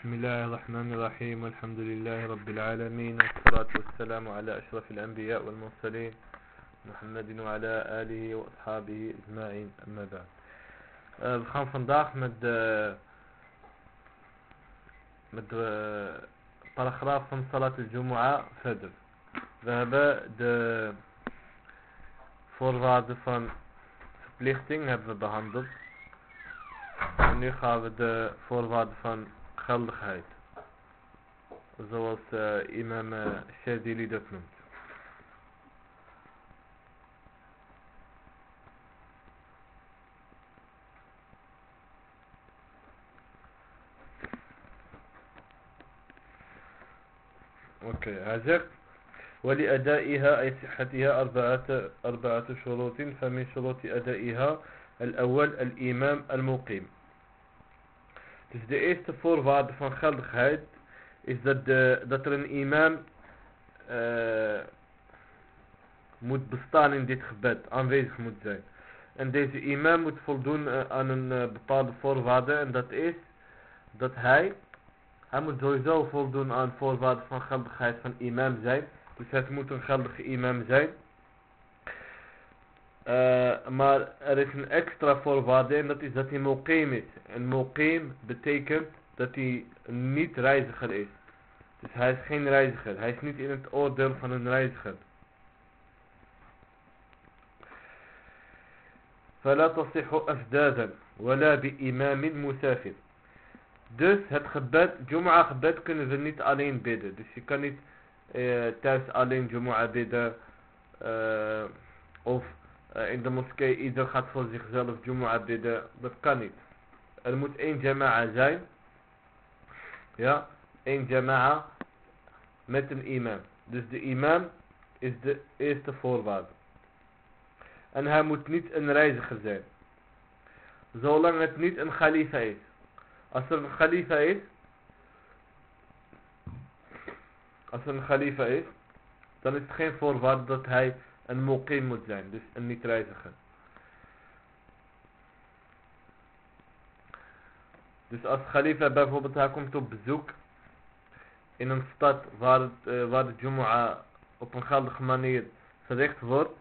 بسم الله الرحمن الرحيم والحمد لله رب العالمين والصلاة والسلام على أشرف الأنبياء والمرسلين محمد وعلى آله وأصحابه أجمعين. أما بعد آه، الخام فنداق مد مد طرخراف من صلاة الجمعة فدر. ذهب د فور راد فن سبليختين هب بهندل ونخاف د فور راد فن geldigheid. Zoals uh, imam Shadili dat hij zegt ولأدائها أي صحتها أربعة, أربعة شروط فمن شروط أدائها. الأول الإمام المقيم. Dus de eerste voorwaarde van geldigheid is dat, dat er een imam uh, moet bestaan in dit gebed, aanwezig moet zijn. En deze imam moet voldoen uh, aan een uh, bepaalde voorwaarde en dat is dat hij, hij moet sowieso voldoen aan voorwaarden van geldigheid van imam zijn. Dus het moet een geldige imam zijn. Uh, maar er is een extra voorwaarde en dat is dat hij muqim is. En muqim betekent dat hij niet reiziger is. Dus hij is geen reiziger. Hij is niet in het oordeel van een reiziger. فلا تصح أفدادا ولا بإمام مسافر Dus het gebed, Jum'ah gebed kunnen we niet alleen bidden. Dus je kan niet uh, thuis alleen Jum'ah bidden. Uh, of uh, in de moskee ieder gaat voor zichzelf Jumu'ah bidden. Dat kan niet. Er moet één jama'a zijn. Ja, één jama'a met een imam. Dus de imam is de eerste voorwaarde. En hij moet niet een reiziger zijn. Zolang het niet een khalifa is. Als er een khalifa is. Als er een khalifa is. Dan is het geen voorwaarde dat hij een muqim moet zijn, dus een niet-reiziger. Dus als Khalifa bijvoorbeeld hij komt op bezoek in een stad waar, het, uh, waar de Jumu'ah op een geldige manier verricht wordt,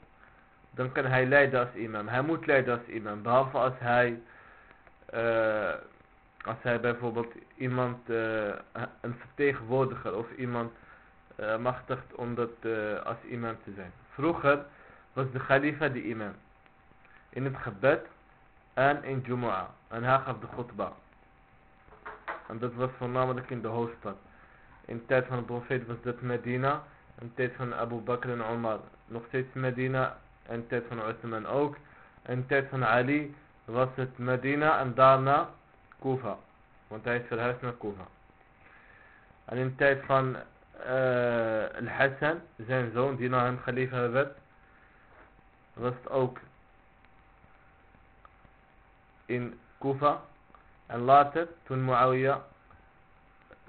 dan kan hij leiden als imam. Hij moet leiden als imam, behalve als hij, uh, als hij bijvoorbeeld iemand, uh, een vertegenwoordiger of iemand machtigt om dat als imam te zijn. Vroeger was de khalifa de imam. In het gebed en in Jumu'ah. En hij gaf de khutbah. En dat was voornamelijk in de hoofdstad. In de tijd van de profeet was dat Medina. In de tijd van Abu Bakr en Omar nog steeds Medina. In de tijd van Uthman ook. In de tijd van Ali was het Medina en daarna Kufa. Want hij is verhuisd naar Kufa. En in de tijd van آه، الحسن زين زون دينا نخليه في هذا غست أوك. إن كوفا اللاتر تون معاوية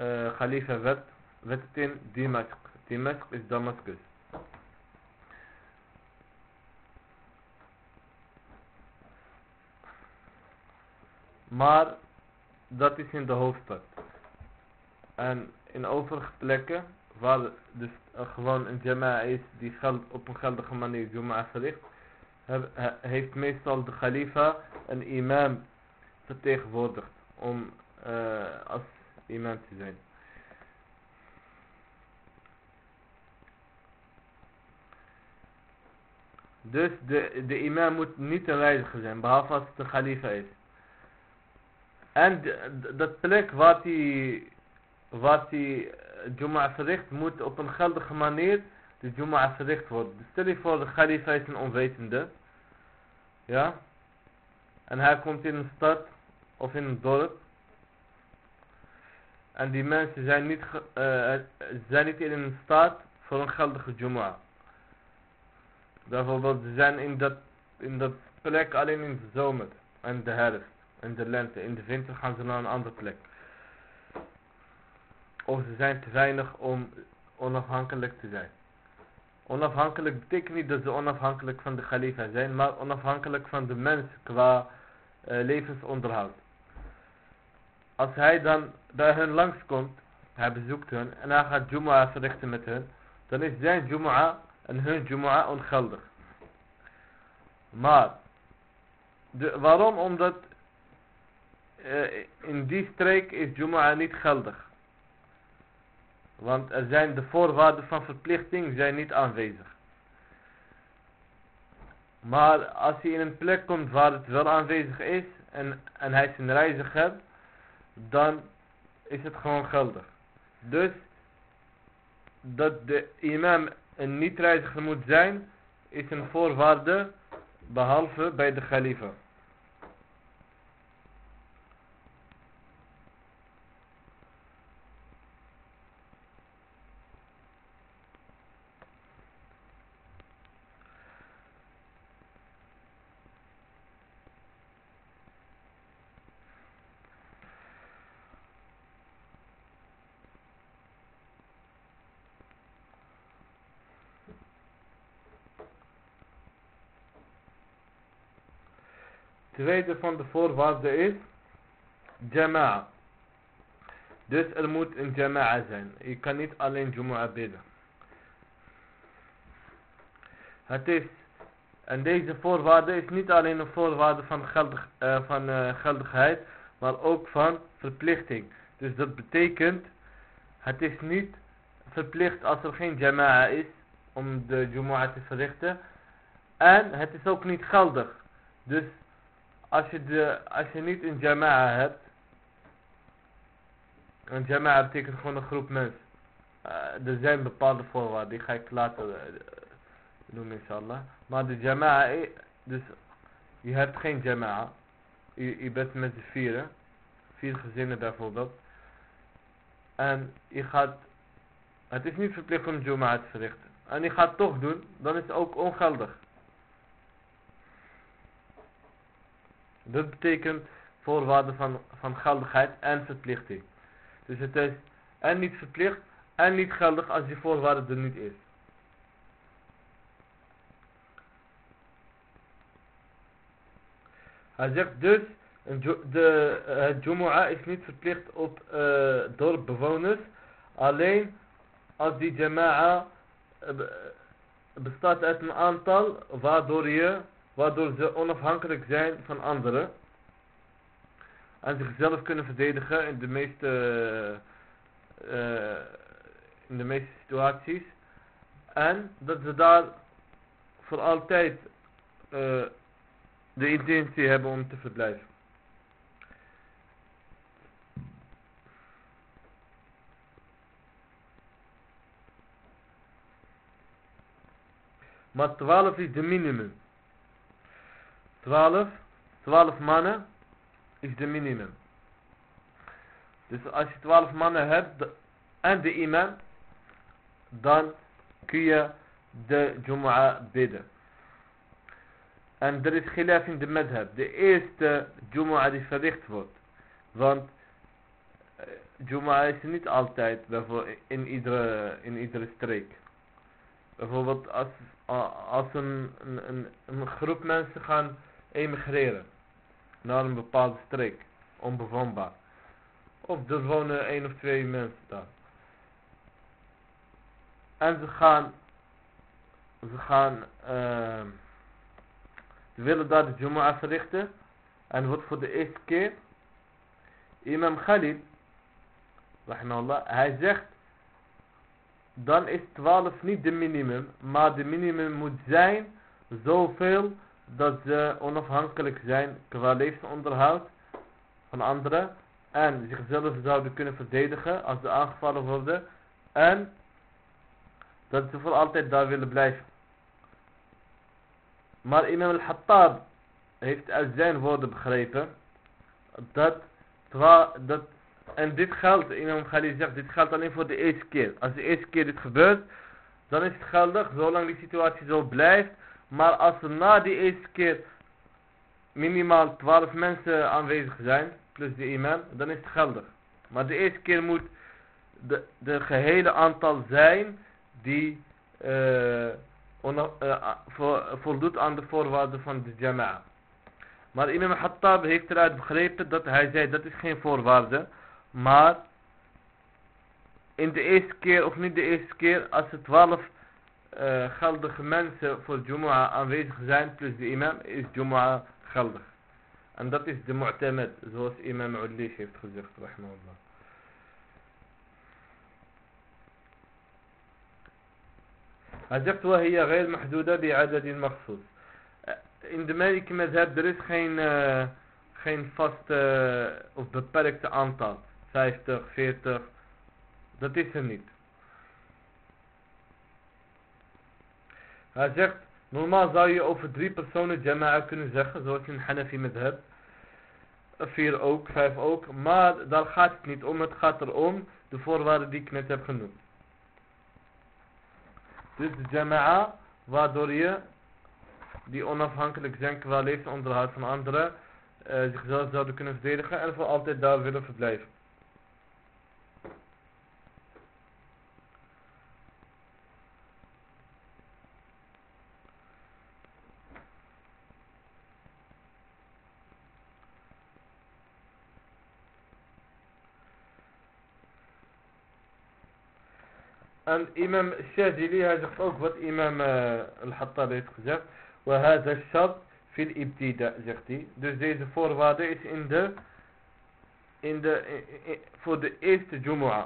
آه، خليفة ذات ذاتين دمشق. دمشق is Damascus مار ذات is in the hoofdstad and in waar dus gewoon een jama'a is die geld, op een geldige manier jama'a verricht, heeft meestal de khalifa een imam vertegenwoordigd om uh, als imam te zijn. Dus de, de imam moet niet een reiziger zijn, behalve als het de khalifa is. En dat plek waar hij waar hij Jum'a verricht moet op een geldige manier de Jum'a verricht worden. Dus stel je voor de Khalifa is een onwetende. Ja. En hij komt in een stad of in een dorp. En die mensen zijn niet, uh, zijn niet in een staat voor een geldige Jum'a. Bijvoorbeeld ze zijn in dat, in dat plek alleen in de zomer en de herfst en de lente. In de winter gaan ze naar een andere plek of ze zijn te weinig om onafhankelijk te zijn. Onafhankelijk betekent niet dat ze onafhankelijk van de khalifa zijn, maar onafhankelijk van de mens qua uh, levensonderhoud. als hij dan bij hun langskomt, hij bezoekt hun en hij gaat Jumu'ah verrichten met hun, dan is zijn Jumu'ah en hun Jumu'ah ongeldig. Maar, de, waarom? Omdat uh, in die streek is Jumu'ah niet geldig. Want er zijn de voorwaarden van verplichting zijn niet aanwezig. Maar als hij in een plek komt waar het wel aanwezig is en, en hij is een reiziger, dan is het gewoon geldig. Dus dat de imam een niet-reiziger moet zijn, is een voorwaarde behalve bij de khalifa. Tweede van de voorwaarden is jama'a. Dus er moet een jama'a zijn. Je kan niet alleen Jumu'ah bidden. Het is, en deze voorwaarde is niet alleen een voorwaarde van, geldig, uh, van uh, geldigheid, maar ook van verplichting. Dus dat betekent, het is niet verplicht als er geen jama'a is om de Jumu'ah te verrichten. En het is ook niet geldig. Dus als je, de, als je niet een jama'a hebt. Een jama'a betekent gewoon een groep mensen. Uh, er zijn bepaalde voorwaarden, die ga ik later uh, noemen inshallah. Maar de jama'a, dus je hebt geen jama'a. Je, je bent met z'n vieren. Vier gezinnen bijvoorbeeld. En je gaat, het is niet verplicht om jama'a te verrichten. En je gaat toch doen, dan is het ook ongeldig. Dat betekent voorwaarden van, van geldigheid en verplichting. Dus het is en niet verplicht en niet geldig als die voorwaarde er niet is. Hij zegt dus, de, het Jumu'ah is niet verplicht op uh, dorpbewoners, alleen als die Jama'a uh, bestaat uit een aantal waardoor je waardoor ze onafhankelijk zijn van anderen en zichzelf kunnen verdedigen in de meeste uh, in de meeste situaties en dat ze daar voor altijd uh, de intentie hebben om te verblijven. Maar 12 is de minimum. 12, 12 mannen is de minimum. Dus als je 12 mannen hebt en de imam, dan kun je de Jumu'ah bidden. En er is gelijk in de madhab. De eerste Jumu'ah die verricht wordt. Want eh, Jumu'ah is niet altijd in iedere, in iedere streek. Bijvoorbeeld als, als een, een, een groep mensen gaan emigreren naar een bepaalde streek, onbewoonbaar. Of er wonen één of twee mensen daar. En ze gaan, ze gaan, uh, ze willen daar de Jumu'ah verrichten. En wordt voor de eerste keer, Imam Khalid, rahimahullah, hij zegt, dan is 12 niet de minimum, maar de minimum moet zijn zoveel dat ze onafhankelijk zijn qua levensonderhoud van anderen en zichzelf zouden kunnen verdedigen als ze aangevallen worden en dat ze voor altijd daar willen blijven. Maar Imam al-Hattab heeft uit zijn woorden begrepen dat, dat en dit geldt, Imam Khalid zegt, dit geldt alleen voor de eerste keer. Als de eerste keer dit gebeurt, dan is het geldig, zolang die situatie zo blijft, maar als er na die eerste keer minimaal 12 mensen aanwezig zijn, plus de imam, dan is het geldig. Maar de eerste keer moet de, de gehele aantal zijn die eh, on, eh, voldoet aan de voorwaarden van de jama'a. Maar imam Hattab heeft eruit begrepen dat hij zei dat is geen voorwaarde. Maar in de eerste keer of niet de eerste keer als er 12 geldig mensen voor Jumu'ah aanwezig zijn plus de imam is Jumu'ah geldig. En dat is de mu'tamad zoals imam Ulish heeft gezegd. Rahmanullah. Hij zegt وهي غير محدودة بعدد مخصوص. In de Maliki mazhab er is geen, uh, geen vast uh, of beperkte aantal. 50, 40. Dat is er niet. Hij zegt, normaal zou je over drie personen jama'a kunnen zeggen, zoals in Hanafi madhab. Vier ook, vijf ook. Maar daar gaat het niet om. Het gaat erom de voorwaarden die ik net heb genoemd. Dus de jama'a, waardoor je die onafhankelijk zijn qua leefsonderhoud van anderen, uh, zichzelf zouden kunnen verdedigen en voor altijd daar willen verblijven. En imam Shazili, hij zegt ook wat imam uh, al-Hattab heeft gezegd. وهذا الشرط في الابتداء zegt hij. Dus deze voorwaarde is in de, in de, in, in, voor de eerste Jumu'ah.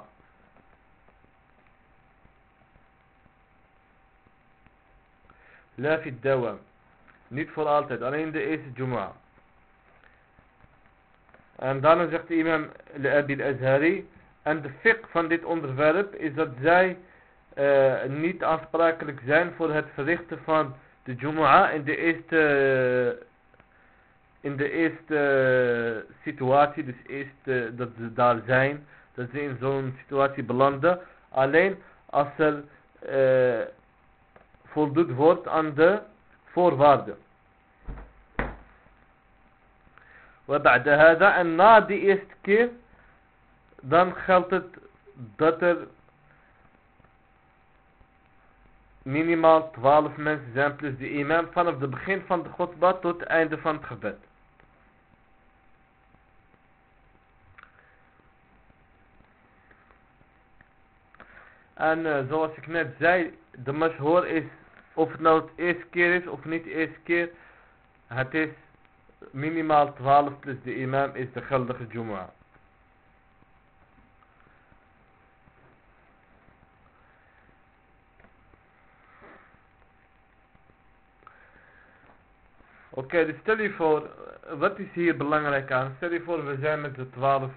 La fi dawam. Niet voor altijd, alleen de eerste Jumu'ah. En daarna zegt de imam Abi al-Azhari. En de fiqh van dit onderwerp is dat zij uh, niet aansprakelijk zijn voor het verrichten van de Jumu'ah in de eerste in de eerste situatie, dus eerst dat ze daar zijn, dat ze in zo'n situatie belanden, alleen als er uh, voldoet wordt aan de voorwaarden. وبعد هذا en na die eerste keer dan geldt het dat er minimaal 12 mensen zijn plus de imam vanaf het begin van de khutbah tot het einde van het gebed. En uh, zoals ik net zei, de mashhoor is, of het nou het eerste keer is of niet de eerste keer, het is minimaal 12 plus de imam is de geldige Jumu'ah. Oké, dus stel je voor, wat is hier belangrijk aan? Stel je voor, we zijn met de twaalf,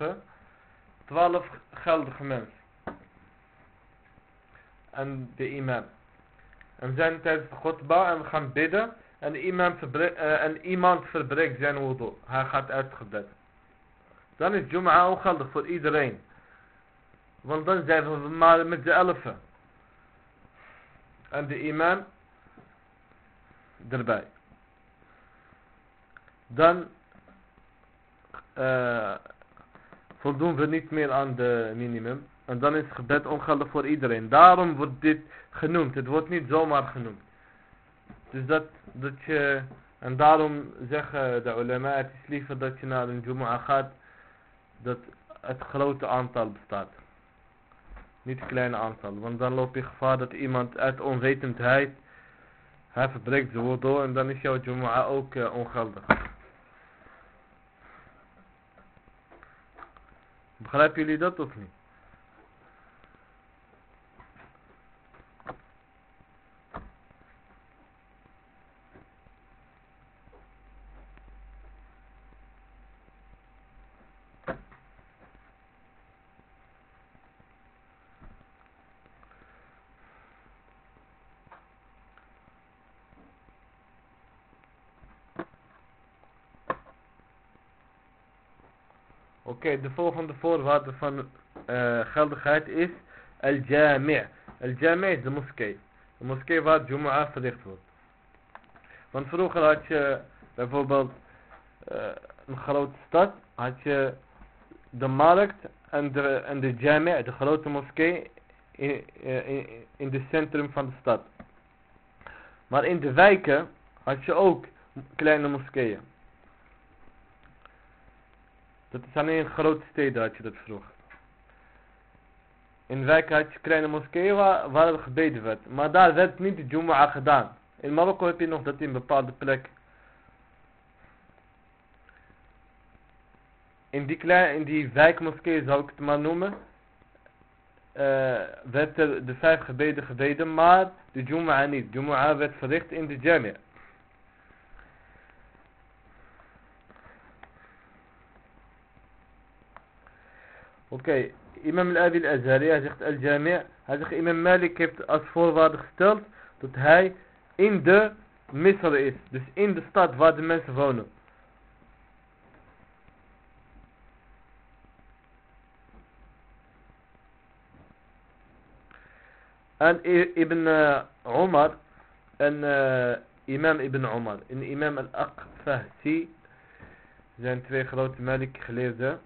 twaalf geldige mensen. En de imam. En we zijn tijdens de en we gaan bidden. En, de uh, en iemand verbreekt zijn wudu. Hij gaat uit het gebed. Dan is Jum'a ook geldig voor iedereen. Want dan zijn we maar met z'n elfen. En de imam erbij dan uh, voldoen we niet meer aan de minimum. En dan is gebed ongeldig voor iedereen. Daarom wordt dit genoemd. Het wordt niet zomaar genoemd. Dus dat, dat je... En daarom zeggen de ulama, het is liever dat je naar een Jumu'ah gaat, dat het grote aantal bestaat. Niet het kleine aantal. Want dan loop je gevaar dat iemand uit onwetendheid, hij verbreekt zijn woord door en dan is jouw Jumu'ah ook uh, ongeldig. Begrijpen jullie dat of niet? De volgende voorwaarde van uh, geldigheid is al-jami'. Al-jami' is de moskee. De moskee waar Jumu'ah verlicht wordt. Want vroeger had je bijvoorbeeld uh, een grote stad, had je de markt en de, en de jami', de grote moskee, in, in, in het centrum van de stad. Maar in de wijken had je ook kleine moskeeën. Dat is alleen in grote steden had je dat vroeger. In wijken had je kleine moskeeën waar, waar er gebeden werd. Maar daar werd niet de Jumu'ah gedaan. In Marokko heb je nog dat in bepaalde plekken. In die, kleine, in die wijkmoskeeën zou ik het maar noemen. Uh, werd er de vijf gebeden gebeden, maar de Jumu'ah niet. Jumu'ah werd verricht in de Jami'. أوكي إمام الابي الأزهري هذه اخت الجامع هذه إمام مالك كيف أصفور فاد ختلت توت هاي إن دو مصر ايس دوس إن دو ستاد فاد مس فونو. أن إبن عمر أن إمام إبن عمر إن إمام الاقفه سي زين تري خلوت مالك خليفة.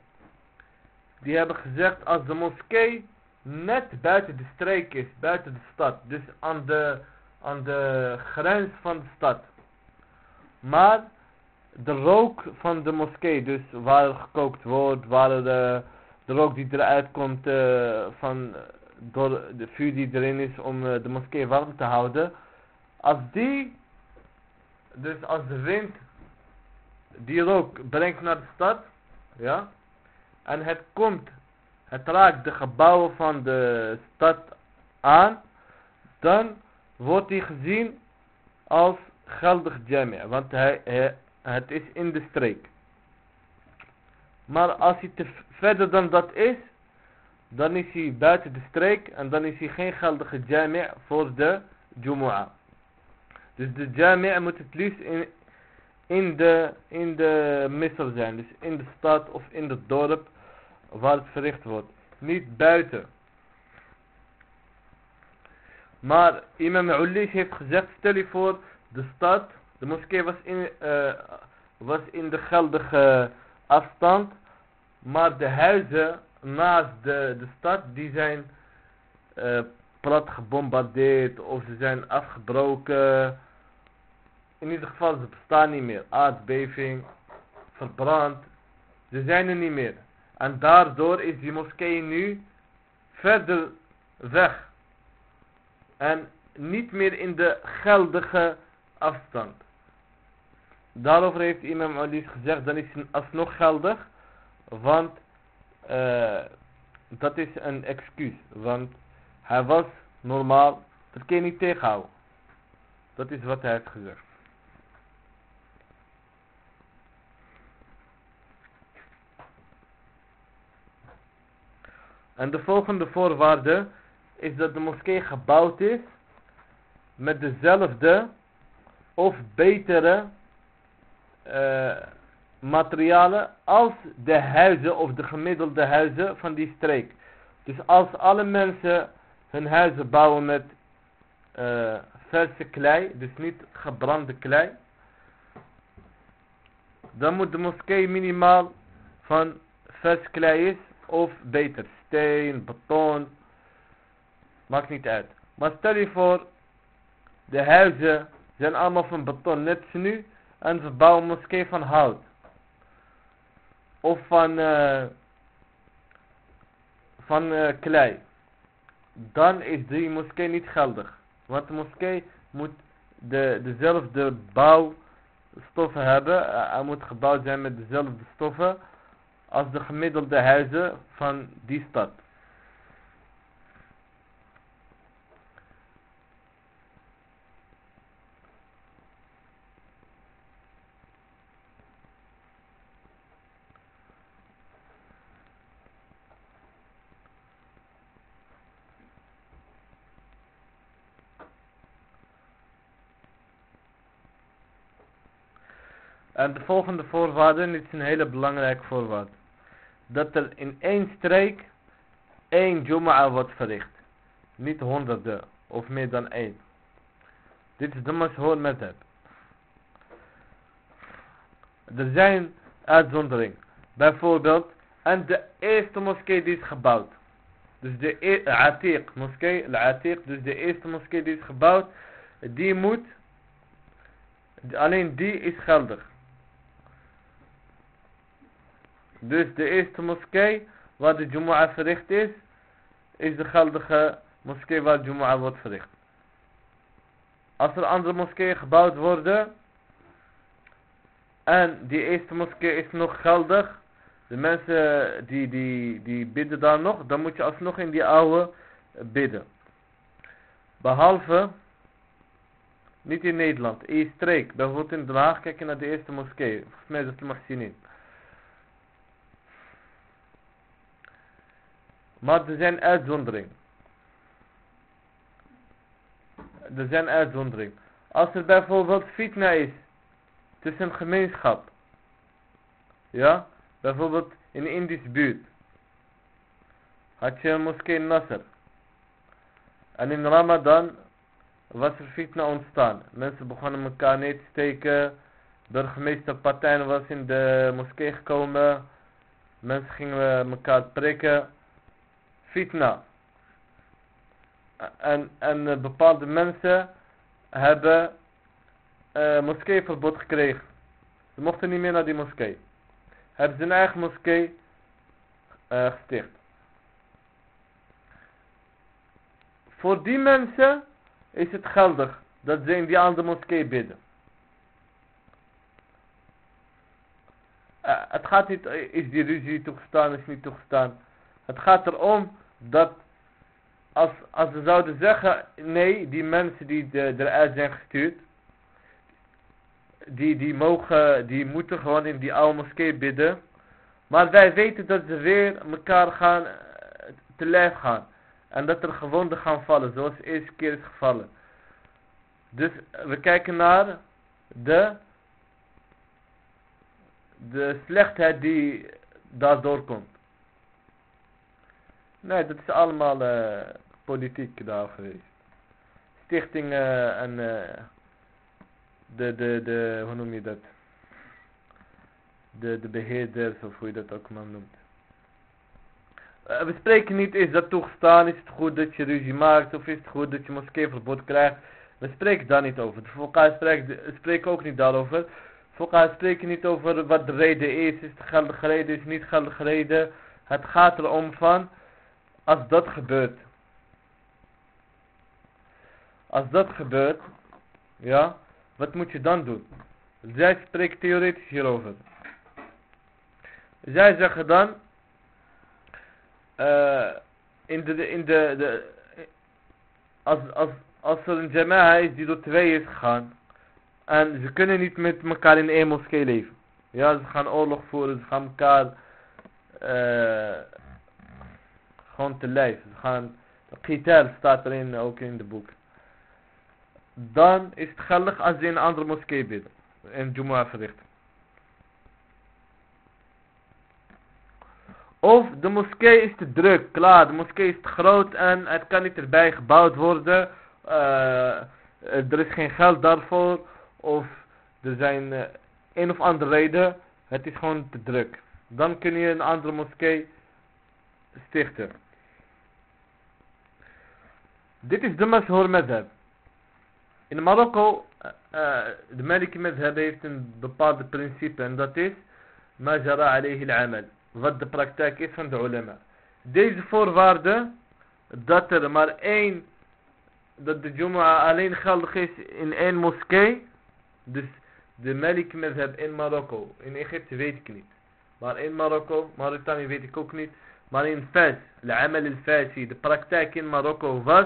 Die hebben gezegd als de moskee net buiten de streek is, buiten de stad, dus aan de, aan de grens van de stad. Maar de rook van de moskee, dus waar er gekookt wordt, waar de, de rook die eruit komt uh, van door de vuur die erin is om uh, de moskee warm te houden. Als die, dus als de wind die rook brengt naar de stad, ja, en het komt, het raakt de gebouwen van de stad aan, dan wordt hij gezien als geldig jami', want hij, het is in de streek. Maar als hij te verder dan dat is, dan is hij buiten de streek en dan is hij geen geldige jami' voor de Jumu'ah. Dus de jami' moet het liefst in, in de, in de zijn. Dus in de stad of in het dorp waar het verricht wordt. Niet buiten. Maar Imam Ulish heeft gezegd, stel je voor, de stad, de moskee was in, uh, was in de geldige afstand. Maar de huizen naast de, de stad, die zijn uh, plat gebombardeerd of ze zijn afgebroken. In ieder geval, ze bestaan niet meer. Aardbeving, verbrand. Ze zijn er niet meer. En daardoor is die moskee nu verder weg. En niet meer in de geldige afstand. Daarover heeft imam Ali gezegd, dan is het alsnog geldig. Want uh, dat is een excuus. Want hij was normaal, dat kun je niet tegenhouden. Dat is wat hij heeft gezegd. En de volgende voorwaarde is dat de moskee gebouwd is met dezelfde of betere uh, materialen als de huizen of de gemiddelde huizen van die streek. Dus als alle mensen hun huizen bouwen met uh, verse klei, dus niet gebrande klei, dan moet de moskee minimaal van vers klei is of beter, steen, beton, maakt niet uit. Maar stel je voor, de huizen zijn allemaal van beton, net als nu, en ze bouwen moskee van hout of van, uh, van uh, klei. Dan is die moskee niet geldig. Want de moskee moet de, dezelfde bouwstoffen hebben. Uh, hij moet gebouwd zijn met dezelfde stoffen als de gemiddelde huizen van die stad. En de volgende voorwaarde, is een hele belangrijke voorwaarde. Dat er in één streek één Jum'ah wordt verricht. Niet honderden of meer dan één. Dit is de mashoor method. Er zijn uitzonderingen. Bijvoorbeeld, en de eerste moskee die is gebouwd. Dus de e Atiq moskee, Atiq, dus de eerste moskee die is gebouwd, die moet, alleen die is geldig. Dus de eerste moskee waar de Jumu'ah verricht is, is de geldige moskee waar Jumu'ah wordt verricht. Als er andere moskeeën gebouwd worden en die eerste moskee is nog geldig, de mensen die, die, die bidden daar nog, dan moet je alsnog in die oude bidden. Behalve, niet in Nederland, in streek, bijvoorbeeld in Den Haag, kijk je naar de eerste moskee, volgens mij is het Mahsinin. Maar er zijn uitzonderingen. Er zijn uitzonderingen. Als er bijvoorbeeld fitna is tussen een gemeenschap. Ja, bijvoorbeeld in een Indische buurt. Had je een moskee in Nasser. En in Ramadan was er fitna ontstaan. Mensen begonnen elkaar neer te steken. Burgemeester Partijn was in de moskee gekomen. Mensen gingen elkaar prikken. Fitna. En, en uh, bepaalde mensen hebben uh, moskeeverbod gekregen. Ze mochten niet meer naar die moskee. Hebben ze een eigen moskee uh, gesticht. Voor die mensen is het geldig dat ze in die andere moskee bidden. Het gaat niet, is die ruzie toegestaan, is niet toegestaan. Het gaat erom dat als, als ze zouden zeggen, nee, die mensen die eruit zijn gestuurd, die, die, mogen, die moeten gewoon in die oude moskee bidden. Maar wij weten dat ze weer elkaar gaan eh, te lijf gaan. En dat er gewonden gaan vallen, zoals de eerste keer is gevallen. Dus we kijken naar de, de slechtheid die daardoor komt. Nee, dat is allemaal uh, politiek daar geweest. Stichtingen en uh, de, de, de, hoe noem je dat? De, de beheerders of hoe je dat ook maar noemt. Uh, we spreken niet, is dat toegestaan, is het goed dat je ruzie maakt of is het goed dat je moskeeverbod krijgt. We spreken daar niet over. De Volkhuis spreken ook niet daarover. Volkhuis spreken niet over wat de reden is, is het geldige reden, is het niet geldige reden. Het gaat erom van als dat gebeurt. Als dat gebeurt, ja, wat moet je dan doen? Zij spreken theoretisch hierover. Zij zeggen dan, uh, in de, in de, de als, als, als er een jama'a is die door twee is gegaan, en ze kunnen niet met elkaar in één moskee leven. Ja, ze gaan oorlog voeren, ze gaan elkaar, uh, gewoon te lijf. Ze gaan, staat erin ook in de boek. Dan is het geldig als ze in een andere moskee bidden. En Jumu'ah verrichten. Of de moskee is te druk. Klaar, de moskee is te groot en het kan niet erbij gebouwd worden. Uh, er is geen geld daarvoor. Of er zijn uh, een of andere reden. Het is gewoon te druk. Dan kun je een andere moskee stichten. Dit is de Mashur Madhab. In Marokko, uh, de Maliki Madhab heeft een bepaalde principe en dat is Majara alayhi al-amal. Wat de praktijk is van de ulama. Deze voorwaarde, dat er maar één, dat de Jumu'ah alleen geldig is in één moskee. Dus de Maliki Madhab in Marokko, in Egypte weet ik niet. Maar in Marokko, Mauritanië weet ik ook niet. Maar in Fas, de amal al-Fasi, de praktijk in Marokko was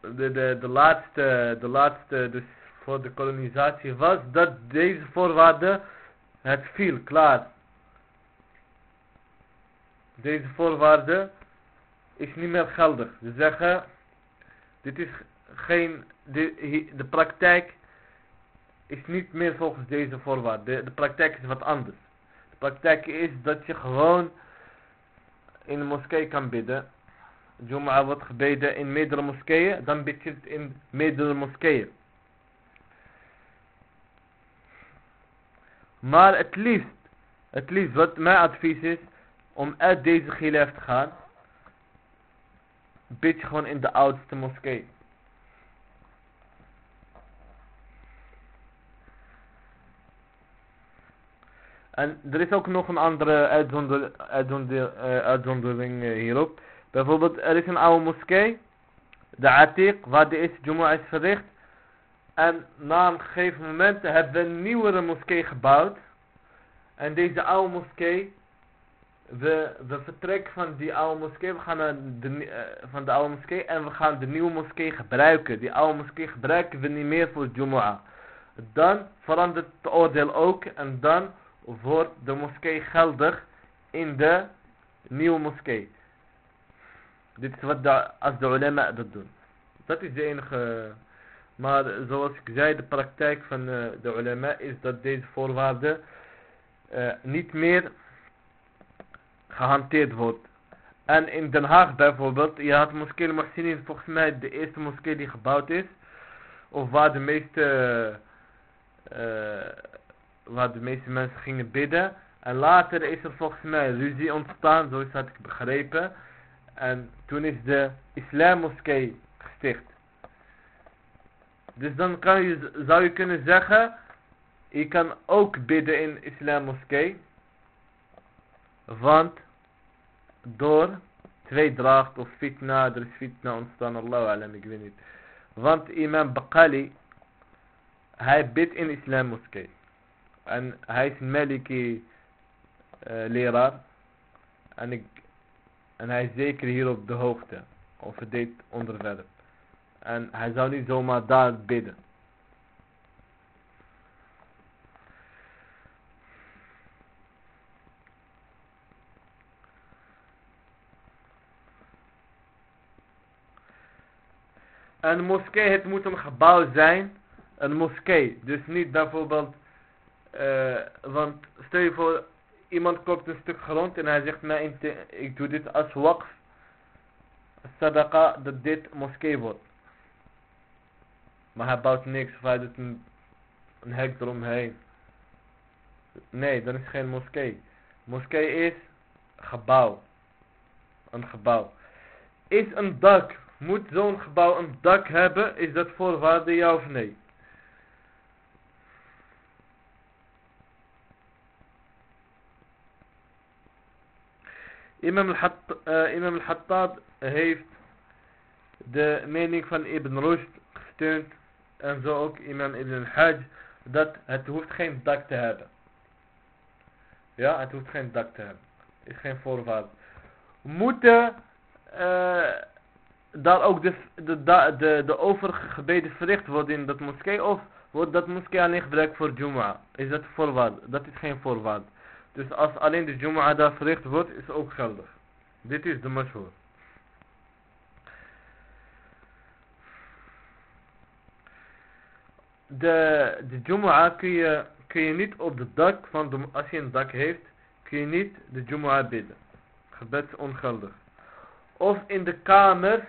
de, de, de laatste, de laatste, dus voor de kolonisatie was dat deze voorwaarde het viel, klaar. Deze voorwaarde is niet meer geldig. Ze zeggen, dit is geen, de, de praktijk is niet meer volgens deze voorwaarde. De, de praktijk is wat anders. Praktijk is dat je gewoon in de moskee kan bidden. Jum'a wordt gebeden in meerdere moskeeën, dan bid je het in meerdere moskeeën. Maar het liefst, het liefst wat mijn advies is, om uit deze gilaf te gaan, bid je gewoon in de oudste moskee. En er is ook nog een andere uitzonder, uh, uitzondering uh, hierop. Bijvoorbeeld, er is een oude moskee, de Atiq, waar de eerste Jumu'ah is verricht. En na een gegeven moment hebben we een nieuwere moskee gebouwd. En deze oude moskee, we, we vertrekken van die oude moskee, we gaan de, uh, van de oude moskee en we gaan de nieuwe moskee gebruiken. Die oude moskee gebruiken we niet meer voor Jumu'ah. Dan verandert het oordeel ook en dan wordt de moskee geldig in de nieuwe moskee. Dit is wat de, als de ulema dat doen. Dat is de enige... Maar zoals ik zei, de praktijk van uh, de ulema is dat deze voorwaarden uh, niet meer gehanteerd wordt. En in Den Haag bijvoorbeeld, je had moskee Mohsinin, volgens mij de eerste moskee die gebouwd is. Of waar de meeste, uh, waar de meeste mensen gingen bidden. En later is er volgens mij ruzie ontstaan, zoals had ik begrepen. En toen is de islammoskee gesticht. Dus dan kan je, zou je kunnen zeggen, je kan ook bidden in islammoskee. Want door tweedracht of fitna, er is fitna ontstaan, Allah alam, ik weet niet. Want imam Bakali, hij bidt in islammoskee. En hij is Maliki uh, leraar. En, ik, en hij is zeker hier op de hoogte over dit onderwerp. En hij zou niet zomaar daar bidden. Een moskee, het moet een gebouw zijn. Een moskee. Dus niet bijvoorbeeld... Uh, want stel je voor, iemand koopt een stuk grond en hij zegt mij, ik doe dit als waqf. Sadaqa, dat dit moskee wordt. Maar hij bouwt niks of hij doet een, een hek eromheen. Nee, dat is geen moskee. Moskee is gebouw. Een gebouw. Is een dak. Moet zo'n gebouw een dak hebben? Is dat voorwaarde ja of nee? Imam al-Hattab heeft de mening van Ibn Rushd gesteund en zo ook imam Ibn Hajj, dat het hoeft geen dak te hebben. Ja, het hoeft geen dak te hebben. Is geen voorwaarde. Moeten uh, daar ook de, de, de, de overige gebeden verricht worden in dat moskee of wordt dat moskee alleen gebruikt voor Jumu'ah? Is dat voorwaarde? Dat is geen voorwaarde. Dus als alleen de Jumu'ah daar verricht wordt, is ook geldig. Dit is de mashhoor. de, de Jumu'ah kun je, kun je niet op de dak van de, als je een dak heeft, kun je niet de Jumu'ah bidden. Gebed is ongeldig. Of in de kamers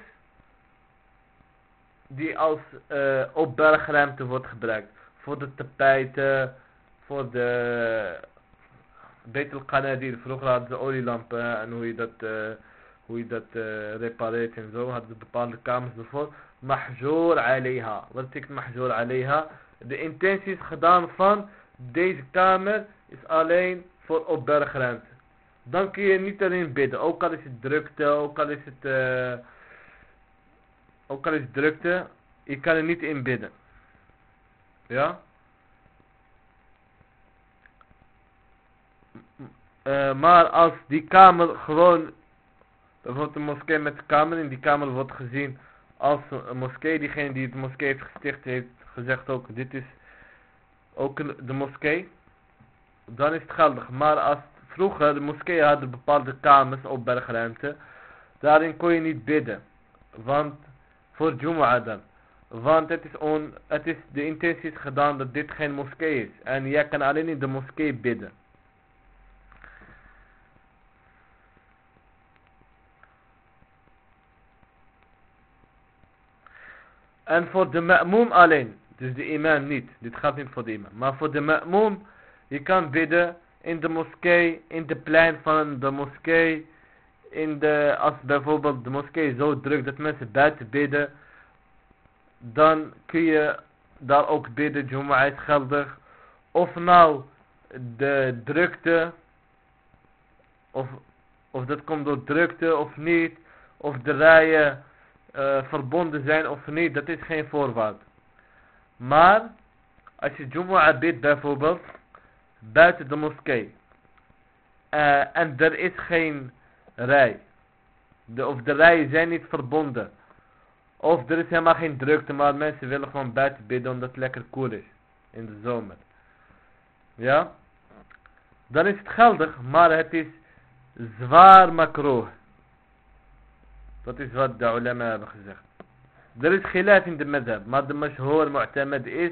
die als uh, opbergruimte wordt gebruikt. Voor de tapijten, voor de Betel Qanadir. Vroeger hadden ze olielampen en hoe je dat, uh, hoe je dat uh, repareert en zo. Hadden ze bepaalde kamers ervoor mahjoor alayha. Wat betekent mahjoor alayha? De intentie is gedaan van deze kamer is alleen voor opbergruimte. Dan kun je niet alleen bidden. Ook al is het drukte, ook al is het, uh, ook al is het drukte, je kan er niet in bidden. Ja? Uh, maar als die kamer gewoon, bijvoorbeeld een moskee met kamer, in die kamer wordt gezien als een moskee, diegene die het moskee heeft gesticht heeft gezegd ook, dit is ook de moskee, dan is het geldig. Maar als vroeger de moskee hadden bepaalde kamers op bergruimte, daarin kon je niet bidden. Want, voor Jumu'ah dan. Want het is, on, het is, de intentie is gedaan dat dit geen moskee is. En jij kan alleen in de moskee bidden. En voor de ma'moom alleen. Dus de imam niet. Dit gaat niet voor de imam. Maar voor de ma'moom. Je kan bidden in de moskee. In de plein van de moskee. In de, als bijvoorbeeld de moskee zo druk dat mensen buiten bidden. Dan kun je daar ook bidden. Jumu'ah is geldig. Of nou de drukte, of, of dat komt door drukte of niet, of de rijen uh, verbonden zijn of niet, dat is geen voorwaarde. Maar, als je Jumu'ah bidt bijvoorbeeld, buiten de moskee, uh, en er is geen rij, de, of de rijen zijn niet verbonden, of er is helemaal geen drukte, maar mensen willen gewoon buiten bidden omdat het lekker koel is, in de zomer. Ja, dan is het geldig, maar het is zwaar makroh. Dat is wat de ulama hebben gezegd. Er is khilaf in de madhab, maar de mashhoor mu'tamad is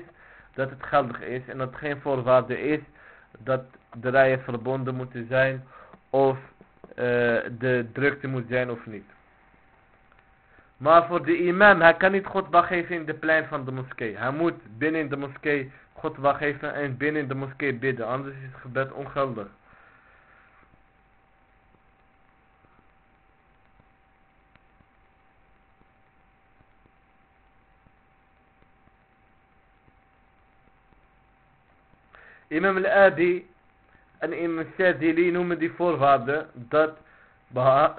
dat het geldig is en dat geen voorwaarde is dat de rijen verbonden moeten zijn of uh, de drukte moet zijn of niet. Maar voor de imam, hij kan niet God geven in de plein van de moskee. Hij moet binnen in de moskee God geven en binnen in de moskee bidden, anders is het gebed ongeldig. Imam al-Abi en Imam Shadili noemen die voorwaarden dat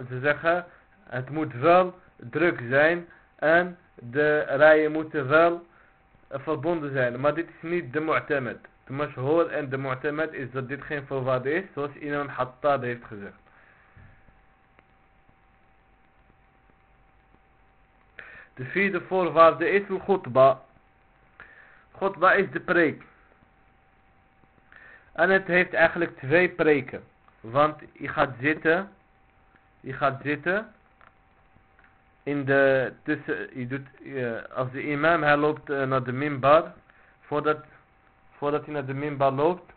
ze zeggen het moet wel druk zijn en de rijen moeten wel verbonden zijn. Maar dit is niet de mu'tamad. De mashhoor en de mu'tamad is dat dit geen voorwaarde is zoals Imam Hattab heeft gezegd. De vierde voorwaarde is de khutba. Khutba is de preek. En het heeft eigenlijk twee preken. Want je gaat zitten. Je gaat zitten. In de tussen. Je doet, als de imam hij loopt uh, naar de minbar. Voordat, voordat hij naar de minbar loopt.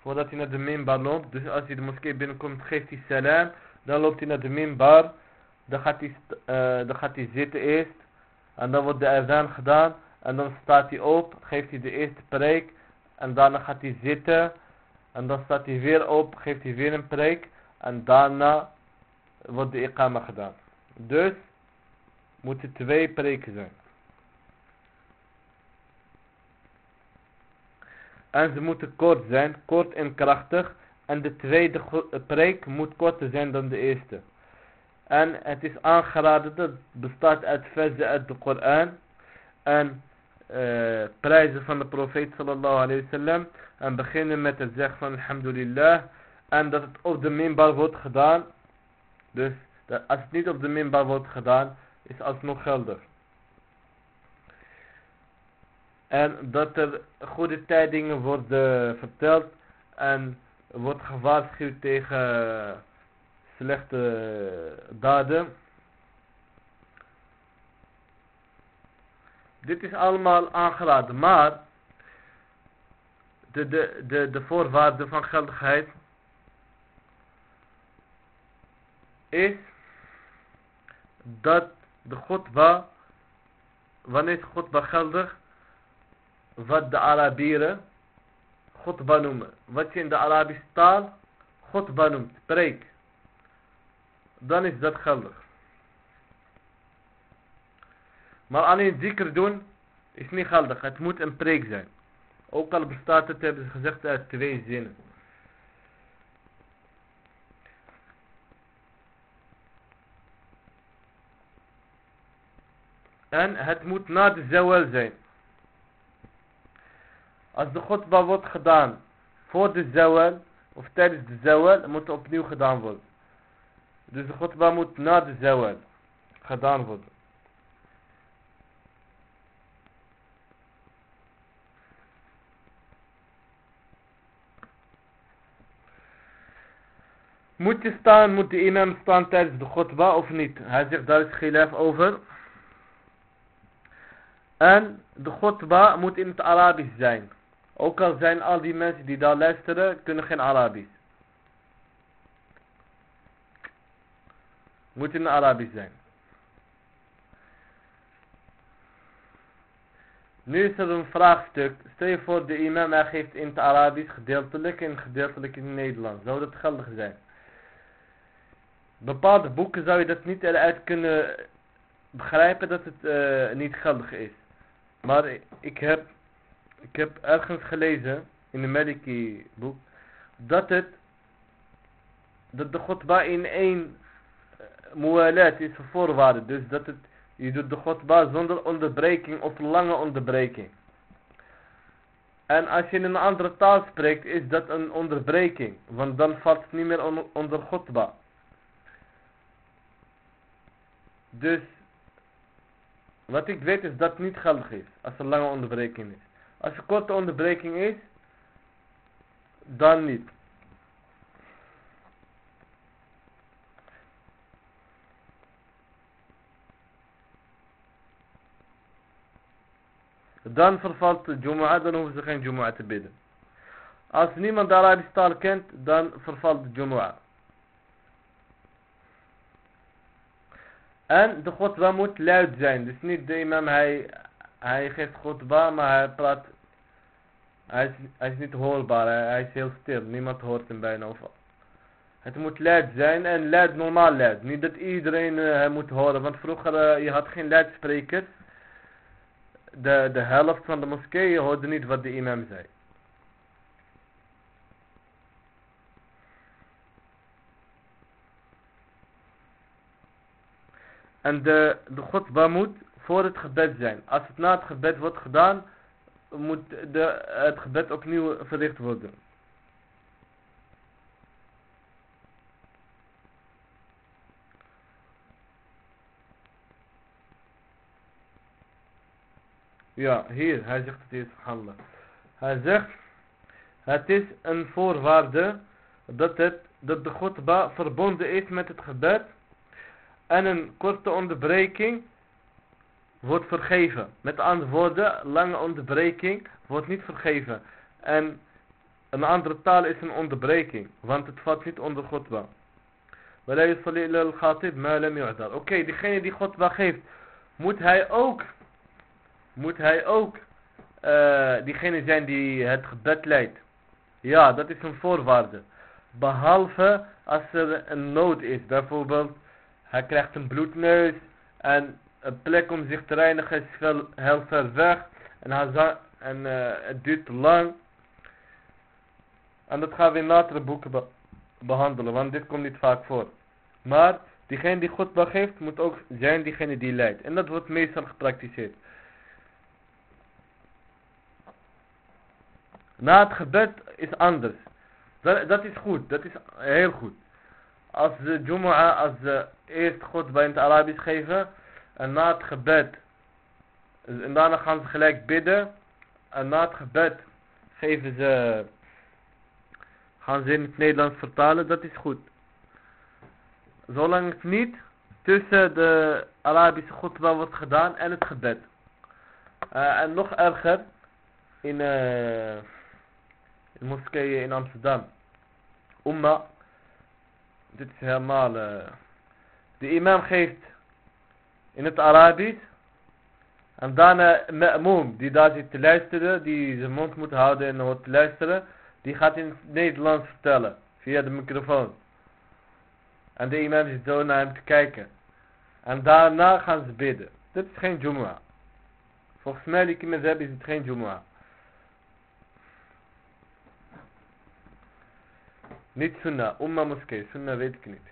Voordat hij naar de minbar loopt. Dus als hij de moskee binnenkomt geeft hij salam. Dan loopt hij naar de minbar. Dan gaat hij, uh, dan gaat hij zitten eerst. En dan wordt de azan gedaan. En dan staat hij op, geeft hij de eerste preek. En daarna gaat hij zitten. En dan staat hij weer op, geeft hij weer een preek. En daarna wordt de ikama gedaan. Dus moeten twee preken zijn. En ze moeten kort zijn, kort en krachtig. En de tweede preek moet korter zijn dan de eerste. En het is aangeraden dat bestaat uit versen uit de Koran. En uh, prijzen van de profeet sallallahu alayhi wasallam. En beginnen met het zeggen van alhamdulillah. En dat het op de minbar wordt gedaan. Dus dat als het niet op de minbar wordt gedaan, is alsnog geldig. En dat er goede tijdingen worden verteld. En wordt gewaarschuwd tegen slechte daden. Dit is allemaal aangeraden, maar de, de, de, de voorwaarde van geldigheid is dat de Godba, wanneer is Godba geldig? Wat de Arabieren Godba noemen. Wat je in de Arabische taal Godba noemt, preek. Dan is dat geldig. Maar alleen zikr doen is niet geldig. Het moet een preek zijn. Ook al bestaat het, hebben ze gezegd, uit twee zinnen. En het moet na de zawal zijn. Als de khutbah wordt gedaan voor de zawal of tijdens de zawal, moet opnieuw gedaan worden. Dus de khutbah moet na de zawal gedaan worden. Moet je staan, moet de imam staan tijdens de khutbah of niet? Hij zegt daar is khilaf over. En de khutbah moet in het Arabisch zijn. Ook al zijn al die mensen die daar luisteren, kunnen geen Arabisch. Moet in het Arabisch zijn. Nu is er een vraagstuk. Stel je voor de imam geeft in het Arabisch gedeeltelijk en gedeeltelijk in het Nederlands. Zou dat geldig zijn? Bepaalde boeken zou je dat niet eruit kunnen begrijpen dat het uh, niet geldig is. Maar ik heb ik heb ergens gelezen in een Maliki boek dat het dat de khutba in één uh, mualat is voorwaarde. Dus dat het, je doet de khutba zonder onderbreking of lange onderbreking. En als je in een andere taal spreekt, is dat een onderbreking. Want dan valt het niet meer on onder khutba. Dus, wat ik weet is dat het niet geldig is. Als er lange onderbreking is. Als er korte onderbreking is, dan niet. Dan vervalt de Jumu'ah, dan hoeven ze geen Jumu'ah te bidden. Als niemand de Arabische taal kent, dan vervalt de Jumu'ah. En de khutbah moet luid zijn. Dus niet de imam, hij, hij geeft khutbah, maar hij praat... Hij is, niet hoorbaar, hij, is heel stil. Niemand hoort hem bijna. Of, het moet luid zijn en luid normaal luid. Niet dat iedereen uh, moet horen. Want vroeger, uh, je had geen luidsprekers de, de helft van de moskeeën hoorde niet wat de imam zei. En de, de moet voor het gebed zijn. Als het na het gebed wordt gedaan, moet de, het gebed opnieuw verricht worden. Ja, hier, hij zegt het handelen. Hij zegt, het is een voorwaarde dat, het, dat de khutbah verbonden is met het gebed en een korte onderbreking wordt vergeven. Met andere woorden, lange onderbreking wordt niet vergeven. En een andere taal is een onderbreking, want het valt niet onder khutbah. Oké, okay, diegene die khutbah geeft, moet hij ook moet hij ook uh, diegene zijn die het gebed leidt. Ja, dat is een voorwaarde. Behalve als er een nood is. Bijvoorbeeld, hij krijgt een bloedneus en een plek om zich te reinigen is heel ver weg. En, en uh, het duurt te lang. En dat gaan we in latere boeken be behandelen, want dit komt niet vaak voor. Maar diegene die God begeeft moet ook zijn diegene die leidt. En dat wordt meestal gepraktiseerd. Na het gebed is anders. Dat, dat is goed. Dat is heel goed. Als de Jumu'ah, als ze eerst God bij het Arabisch geven. En na het gebed. En daarna gaan ze gelijk bidden. En na het gebed geven ze. Gaan ze in het Nederlands vertalen. Dat is goed. Zolang het niet tussen de Arabische khutbah wordt gedaan en het gebed. Uh, en nog erger. In... Uh, de moskeeën in Amsterdam. Umma. Dit is helemaal... Uh, de imam geeft in het Arabisch. En daarna Ma'moom, die daar zit te luisteren, die zijn mond moet houden en hoort te luisteren. Die gaat in het Nederlands vertellen, via de microfoon. En de imam zit zo naar hem te kijken. En daarna gaan ze bidden. Dit is geen Jumu'ah. Volgens mij, die hebben is het geen Jumu'ah. Niet sunnah, umma moskee. Sunnah weet ik niet.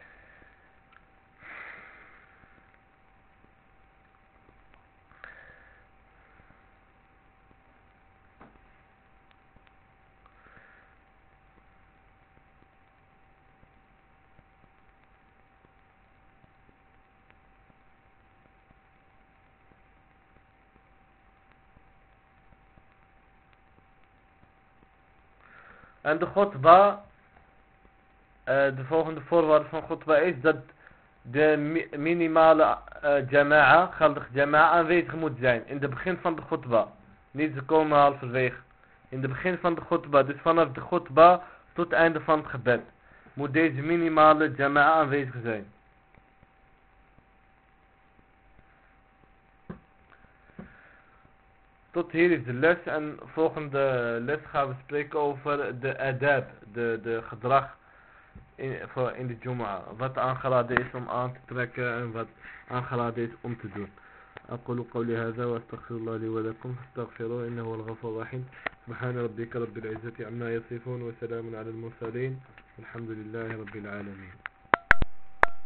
En de waar uh, de volgende voorwaarde van khutbah is dat de mi minimale uh, jama'a, geldig jama'a aanwezig moet zijn in het begin van de khutbah. Niet ze komen halverwege. In het begin van de khutbah, dus vanaf de khutbah tot het einde van het gebed. Moet deze minimale jama'a aanwezig zijn. Tot hier is de les en volgende les gaan we spreken over de adab, de, de gedrag in, voor in de Juma. Wat aangeraden is om aan te trekken en wat aangeraden is om te doen. أقول قولي هذا وأستغفر الله لي ولكم فاستغفروه إنه هو الغفور الرحيم سبحان ربك رب العزة عما يصفون وسلام على المرسلين الحمد لله رب العالمين